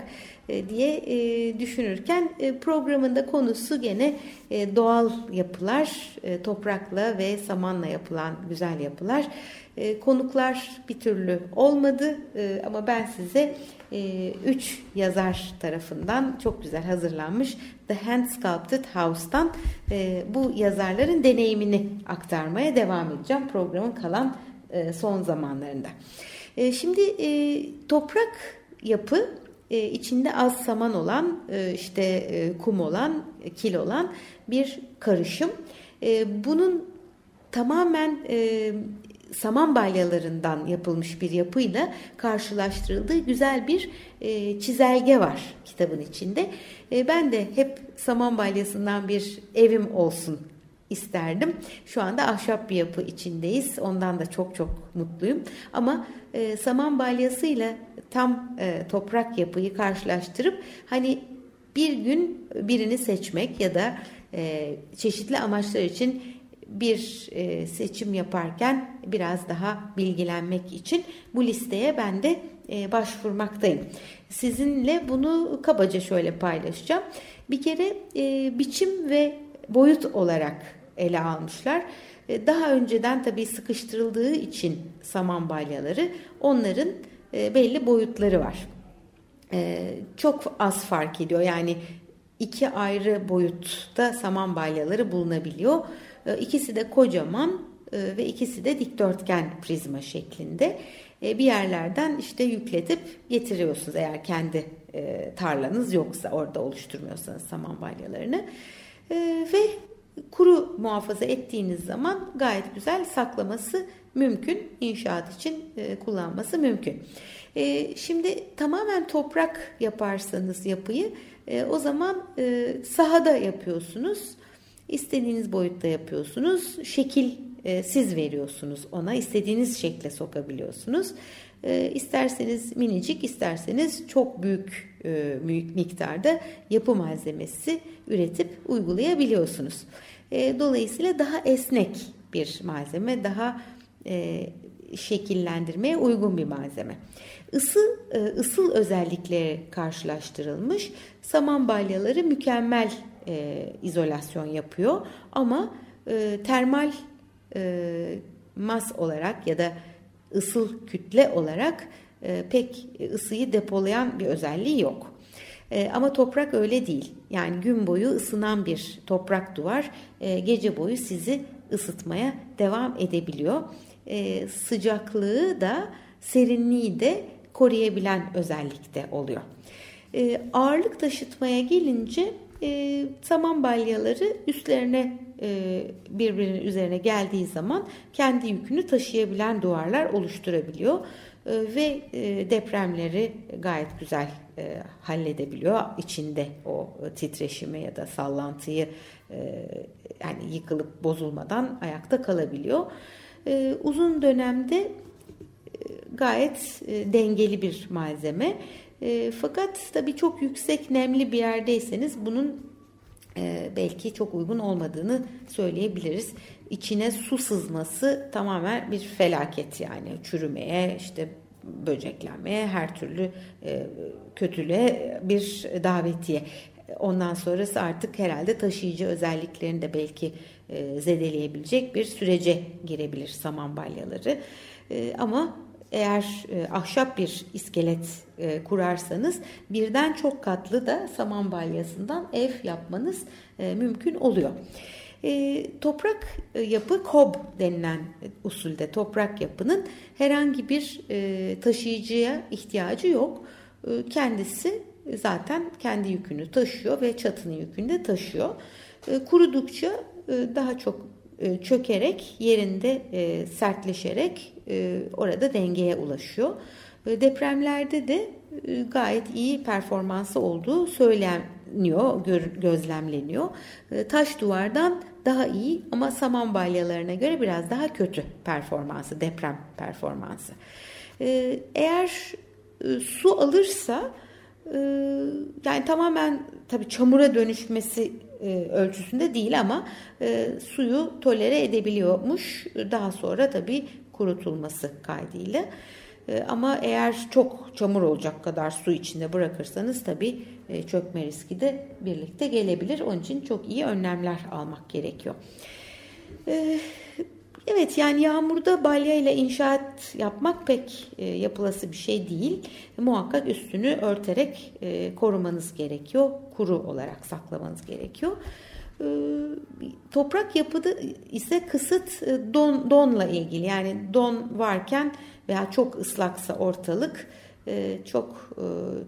e, diye e, düşünürken e, programında konusu gene e, doğal yapılar, e, toprakla ve samanla yapılan güzel yapılar. E, konuklar bir türlü olmadı e, ama ben size e, üç yazar tarafından çok güzel hazırlanmış The Hand Sculpted House'tan e, bu yazarların deneyimini aktarmaya devam edeceğim programın kalan e, son zamanlarında. E, şimdi e, toprak yapı e, içinde az saman olan, e, işte e, kum olan, kil olan bir karışım. E, bunun tamamen e, saman balyalarından yapılmış bir yapıyla karşılaştırıldığı güzel bir e, çizelge var kitabın içinde. E, ben de hep saman balyasından bir evim olsun isterdim. Şu anda ahşap bir yapı içindeyiz. Ondan da çok çok mutluyum. Ama e, saman balyasıyla tam e, toprak yapıyı karşılaştırıp hani bir gün birini seçmek ya da e, çeşitli amaçlar için bir e, seçim yaparken biraz daha bilgilenmek için bu listeye ben de e, başvurmaktayım. Sizinle bunu kabaca şöyle paylaşacağım. Bir kere e, biçim ve boyut olarak ele almışlar. E, daha önceden tabii sıkıştırıldığı için saman balyaları onların belli boyutları var. Çok az fark ediyor. Yani iki ayrı boyutta saman balyaları bulunabiliyor. İkisi de kocaman ve ikisi de dikdörtgen prizma şeklinde. Bir yerlerden işte yükletip getiriyorsunuz eğer kendi tarlanız yoksa orada oluşturmuyorsanız saman balyalarını. Ve kuru muhafaza ettiğiniz zaman gayet güzel saklaması mümkün. İnşaat için e, kullanması mümkün. E, şimdi tamamen toprak yaparsanız yapıyı e, o zaman e, sahada yapıyorsunuz. İstediğiniz boyutta yapıyorsunuz. Şekil e, siz veriyorsunuz ona. istediğiniz şekle sokabiliyorsunuz. E, isterseniz minicik, isterseniz çok büyük e, büyük miktarda yapı malzemesi üretip uygulayabiliyorsunuz. E, dolayısıyla daha esnek bir malzeme, daha e, şekillendirmeye uygun bir malzeme. Isı, e, ısıl özellikleri karşılaştırılmış. Saman balyaları mükemmel e, izolasyon yapıyor ama e, termal e, mas olarak ya da ısıl kütle olarak e, pek ısıyı depolayan bir özelliği yok. E, ama toprak öyle değil. Yani gün boyu ısınan bir toprak duvar e, gece boyu sizi ısıtmaya devam edebiliyor. E, sıcaklığı da serinliği de koruyabilen özellikte oluyor. E, ağırlık taşıtmaya gelince e, saman balyaları üstlerine e, birbirinin üzerine geldiği zaman kendi yükünü taşıyabilen duvarlar oluşturabiliyor e, ve e, depremleri gayet güzel e, halledebiliyor. İçinde o titreşimi ya da sallantıyı e, yani yıkılıp bozulmadan ayakta kalabiliyor. E, uzun dönemde e, gayet e, dengeli bir malzeme. E, fakat tabii çok yüksek nemli bir yerdeyseniz bunun e, belki çok uygun olmadığını söyleyebiliriz. İçine su sızması tamamen bir felaket yani çürümeye işte böceklenmeye her türlü e, kötülüğe bir davetiye. Ondan sonrası artık herhalde taşıyıcı özelliklerini de belki e, zedeleyebilecek bir sürece girebilir saman balyaları. E, ama eğer e, ahşap bir iskelet e, kurarsanız birden çok katlı da saman balyasından ev yapmanız e, mümkün oluyor. E, toprak e, yapı kob denilen usulde toprak yapının herhangi bir e, taşıyıcıya ihtiyacı yok. E, kendisi zaten kendi yükünü taşıyor ve çatının yükünü de taşıyor. E, kurudukça e, daha çok çökerek yerinde e, sertleşerek e, orada dengeye ulaşıyor. E, depremlerde de e, gayet iyi performansı olduğu söyleniyor, gözlemleniyor. E, taş duvardan daha iyi ama saman balyalarına göre biraz daha kötü performansı, deprem performansı. Eğer su alırsa e, yani tamamen tabii çamura dönüşmesi e, ölçüsünde değil ama e, suyu tolere edebiliyormuş. Daha sonra tabii kurutulması kaydıyla. E, ama eğer çok çamur olacak kadar su içinde bırakırsanız tabii e, çökme riski de birlikte gelebilir. Onun için çok iyi önlemler almak gerekiyor. E, Evet yani yağmurda balya ile inşaat yapmak pek e, yapılası bir şey değil. Muhakkak üstünü örterek e, korumanız gerekiyor. Kuru olarak saklamanız gerekiyor. E, toprak yapıda ise kısıt e, don, donla ilgili. Yani don varken veya çok ıslaksa ortalık e, çok e,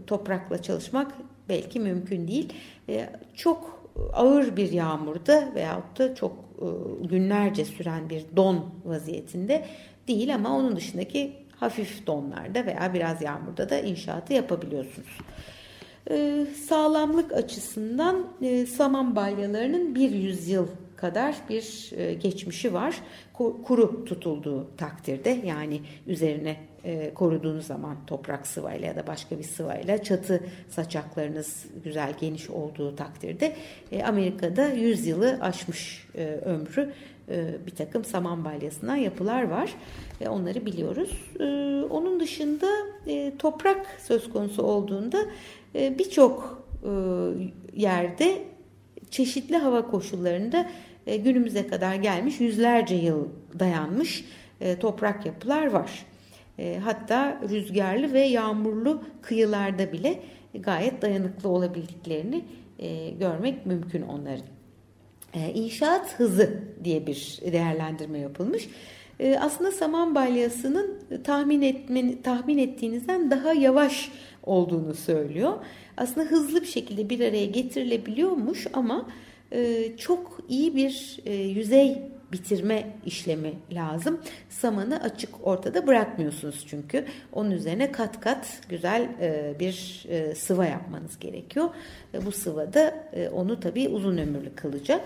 toprakla çalışmak belki mümkün değil. E, çok ağır bir yağmurda veyahut da çok günlerce süren bir don vaziyetinde değil ama onun dışındaki hafif donlarda veya biraz yağmurda da inşaatı yapabiliyorsunuz. E, sağlamlık açısından e, saman balyalarının bir yüzyıl kadar bir geçmişi var. Kuru tutulduğu takdirde yani üzerine koruduğunuz zaman toprak sıvayla ya da başka bir sıvayla çatı saçaklarınız güzel geniş olduğu takdirde Amerika'da 100 yılı aşmış ömrü bir takım saman balyasından yapılar var. Onları biliyoruz. Onun dışında toprak söz konusu olduğunda birçok yerde çeşitli hava koşullarında e, günümüze kadar gelmiş yüzlerce yıl dayanmış e, toprak yapılar var. E, hatta rüzgarlı ve yağmurlu kıyılarda bile gayet dayanıklı olabildiklerini görmek mümkün onların. İnşaat hızı diye bir değerlendirme yapılmış. Aslında saman balyasının tahmin, etmen, tahmin ettiğinizden daha yavaş olduğunu söylüyor. Aslında hızlı bir şekilde bir araya getirilebiliyormuş ama çok iyi bir e, yüzey bitirme işlemi lazım. Samanı açık ortada bırakmıyorsunuz çünkü. Onun üzerine kat kat güzel e, bir e, sıva yapmanız gerekiyor. Bu sıva da onu tabii uzun ömürlü kılacak.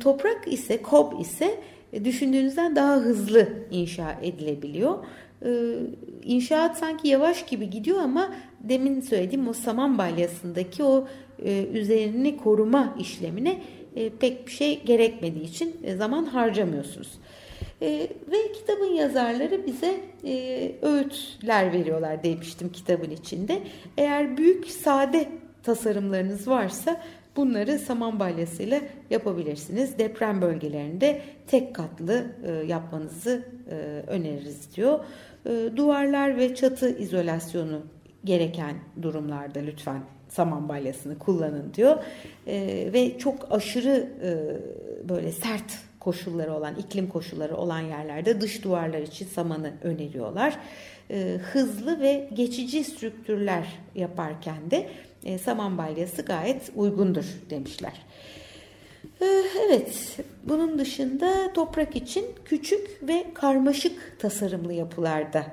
Toprak ise, kob ise düşündüğünüzden daha hızlı inşa edilebiliyor. İnşaat sanki yavaş gibi gidiyor ama demin söylediğim o saman balyasındaki o e, üzerini koruma işlemine e, pek bir şey gerekmediği için e, zaman harcamıyorsunuz. E, ve kitabın yazarları bize öğütler veriyorlar demiştim kitabın içinde. Eğer büyük sade tasarımlarınız varsa bunları saman balyasıyla yapabilirsiniz. Deprem bölgelerinde tek katlı yapmanızı öneririz diyor. Duvarlar ve çatı izolasyonu gereken durumlarda lütfen saman balyasını kullanın diyor. E, ve çok aşırı e, böyle sert koşulları olan, iklim koşulları olan yerlerde dış duvarlar için samanı öneriyorlar. E, hızlı ve geçici strüktürler yaparken de e, saman balyası gayet uygundur demişler. E, evet, bunun dışında toprak için küçük ve karmaşık tasarımlı yapılarda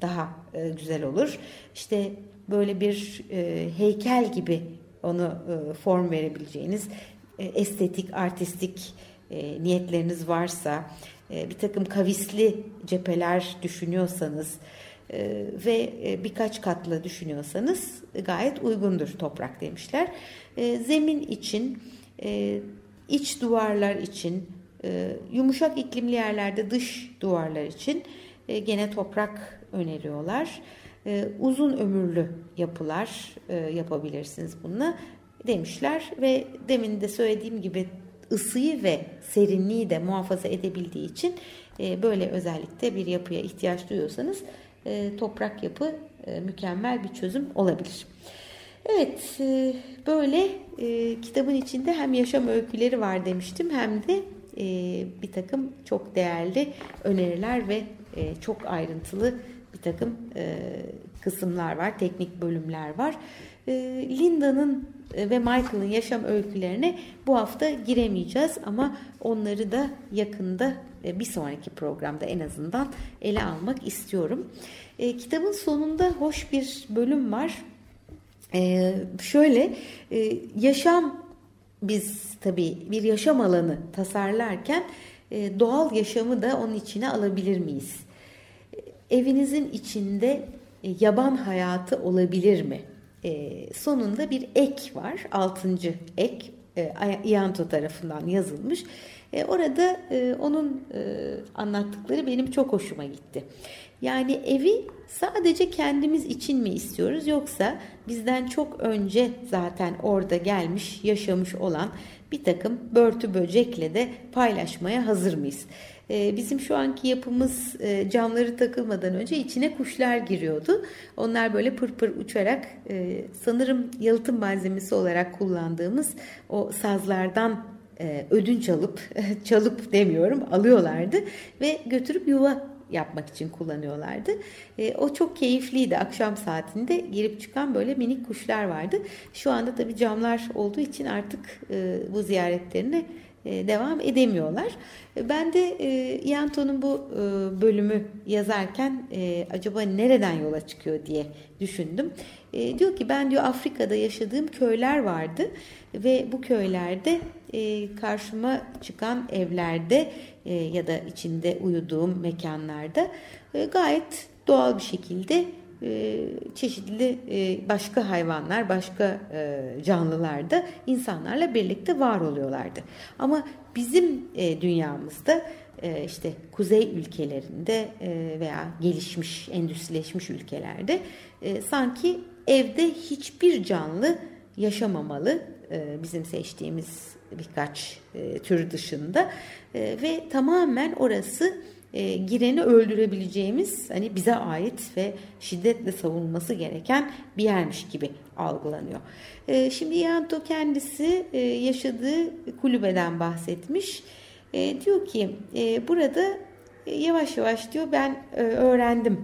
daha e, güzel olur. İşte böyle bir e, heykel gibi onu e, form verebileceğiniz e, estetik, artistik e, niyetleriniz varsa, e, bir takım kavisli cepheler düşünüyorsanız e, ve e, birkaç katlı düşünüyorsanız gayet uygundur toprak demişler. E, zemin için, e, iç duvarlar için, e, yumuşak iklimli yerlerde dış duvarlar için e, gene toprak öneriyorlar uzun ömürlü yapılar e, yapabilirsiniz bununla demişler ve demin de söylediğim gibi ısıyı ve serinliği de muhafaza edebildiği için e, böyle özellikle bir yapıya ihtiyaç duyuyorsanız e, toprak yapı mükemmel bir çözüm olabilir. Evet böyle kitabın içinde hem yaşam öyküleri var demiştim hem de bir takım çok değerli öneriler ve çok ayrıntılı takım e, kısımlar var, teknik bölümler var. E, Linda'nın e, ve Michael'ın yaşam öykülerine bu hafta giremeyeceğiz ama onları da yakında e, bir sonraki programda en azından ele almak istiyorum. E, kitabın sonunda hoş bir bölüm var. E, şöyle e, yaşam biz tabii bir yaşam alanı tasarlarken e, doğal yaşamı da onun içine alabilir miyiz? Evinizin içinde e, yaban hayatı olabilir mi e, sonunda bir ek var. Altıncı ek e, Ianto tarafından yazılmış. E, orada e, onun e, anlattıkları benim çok hoşuma gitti. Yani evi sadece kendimiz için mi istiyoruz yoksa bizden çok önce zaten orada gelmiş, yaşamış olan bir takım börtü böcekle de paylaşmaya hazır mıyız? Ee, bizim şu anki yapımız e, camları takılmadan önce içine kuşlar giriyordu. Onlar böyle pırpır uçarak e, sanırım yalıtım malzemesi olarak kullandığımız o sazlardan e, ödünç alıp, *laughs* çalıp demiyorum alıyorlardı ve götürüp yuva yapmak için kullanıyorlardı. E, o çok keyifliydi. Akşam saatinde girip çıkan böyle minik kuşlar vardı. Şu anda tabii camlar olduğu için artık e, bu ziyaretlerine devam edemiyorlar. Ben de e, Ianto'nun bu e, bölümü yazarken e, acaba nereden yola çıkıyor diye düşündüm. E, diyor ki ben diyor Afrika'da yaşadığım köyler vardı ve bu köylerde e, karşıma çıkan evlerde e, ya da içinde uyuduğum mekanlarda e, gayet doğal bir şekilde e, çeşitli e, başka hayvanlar, başka e, canlılar da insanlarla birlikte var oluyorlardı. Ama bizim dünyamızda işte kuzey ülkelerinde veya gelişmiş, endüstrileşmiş ülkelerde sanki evde hiçbir canlı yaşamamalı bizim seçtiğimiz birkaç tür dışında ve tamamen orası e, gireni öldürebileceğimiz hani bize ait ve şiddetle savunması gereken bir yermiş gibi algılanıyor. E, şimdi Yanto kendisi e, yaşadığı kulübeden bahsetmiş. E, diyor ki e, burada e, yavaş yavaş diyor ben e, öğrendim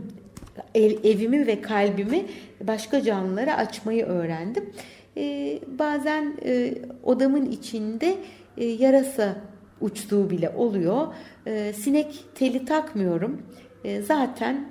ev, evimi ve kalbimi başka canlılara açmayı öğrendim. E, bazen e, odamın içinde e, yarasa uçtuğu bile oluyor. E, sinek teli takmıyorum. E, zaten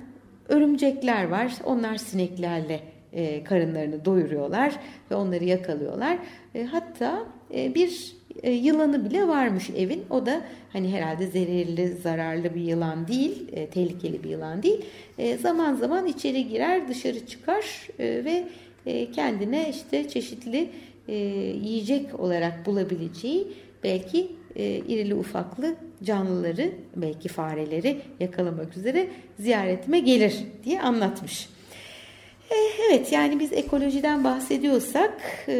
örümcekler var. Onlar sineklerle e, karınlarını doyuruyorlar ve onları yakalıyorlar. E, hatta e, bir e, yılanı bile varmış evin. O da hani herhalde zehirli, zararlı bir yılan değil, e, tehlikeli bir yılan değil. E, zaman zaman içeri girer, dışarı çıkar e, ve e, kendine işte çeşitli e, yiyecek olarak bulabileceği belki e, irili ufaklı canlıları belki fareleri yakalamak üzere ziyaretime gelir diye anlatmış. E, evet yani biz ekolojiden bahsediyorsak e,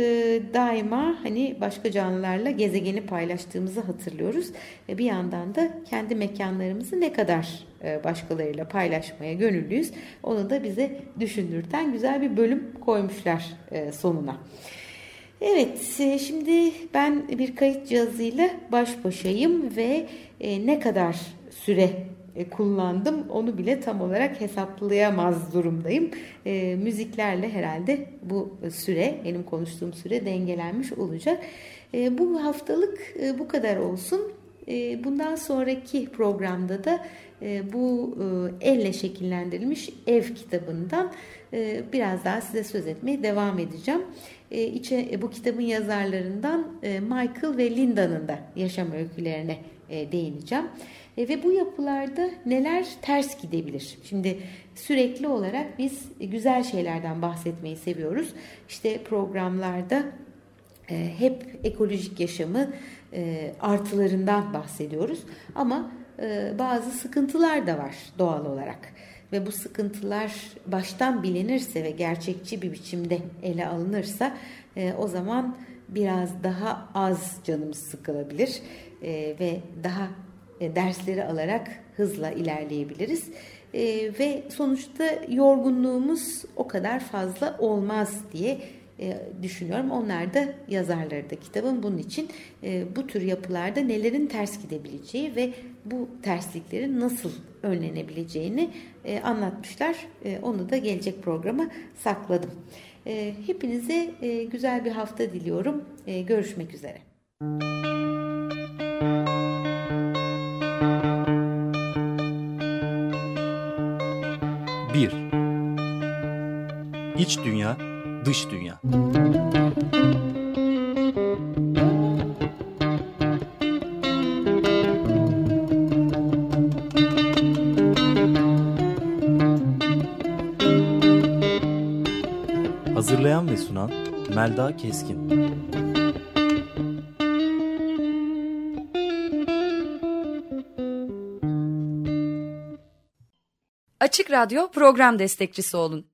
daima hani başka canlılarla gezegeni paylaştığımızı hatırlıyoruz. E, bir yandan da kendi mekanlarımızı ne kadar e, başkalarıyla paylaşmaya gönüllüyüz onu da bize düşündürten güzel bir bölüm koymuşlar e, sonuna. Evet, e, şimdi ben bir kayıt cihazıyla baş başayım ve e, ne kadar süre e, kullandım onu bile tam olarak hesaplayamaz durumdayım. Müziklerle herhalde bu süre, benim konuştuğum süre dengelenmiş olacak. Bu haftalık bu kadar olsun. Bundan sonraki programda da bu elle şekillendirilmiş ev kitabından biraz daha size söz etmeye devam edeceğim. E, içe, e, bu kitabın yazarlarından e, Michael ve Linda'nın da yaşam öykülerine değineceğim. Ve bu yapılarda neler ters gidebilir? Şimdi sürekli olarak biz güzel şeylerden bahsetmeyi seviyoruz. İşte programlarda hep ekolojik yaşamı artılarından bahsediyoruz. Ama bazı sıkıntılar da var doğal olarak ve bu sıkıntılar baştan bilinirse ve gerçekçi bir biçimde ele alınırsa e, o zaman biraz daha az canımız sıkılabilir e, ve daha e, dersleri alarak hızla ilerleyebiliriz. E, ve sonuçta yorgunluğumuz o kadar fazla olmaz diye e, düşünüyorum. Onlar da yazarları da kitabın bunun için e, bu tür yapılarda nelerin ters gidebileceği ve bu tersliklerin nasıl önlenebileceğini e, anlatmışlar. Onu da gelecek programa sakladım. Hepinize güzel bir hafta diliyorum. Görüşmek üzere. Bir. İç dünya Dış Dünya Hazırlayan ve sunan Melda Keskin. Açık Radyo program destekçisi olun.